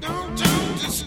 Don't do this.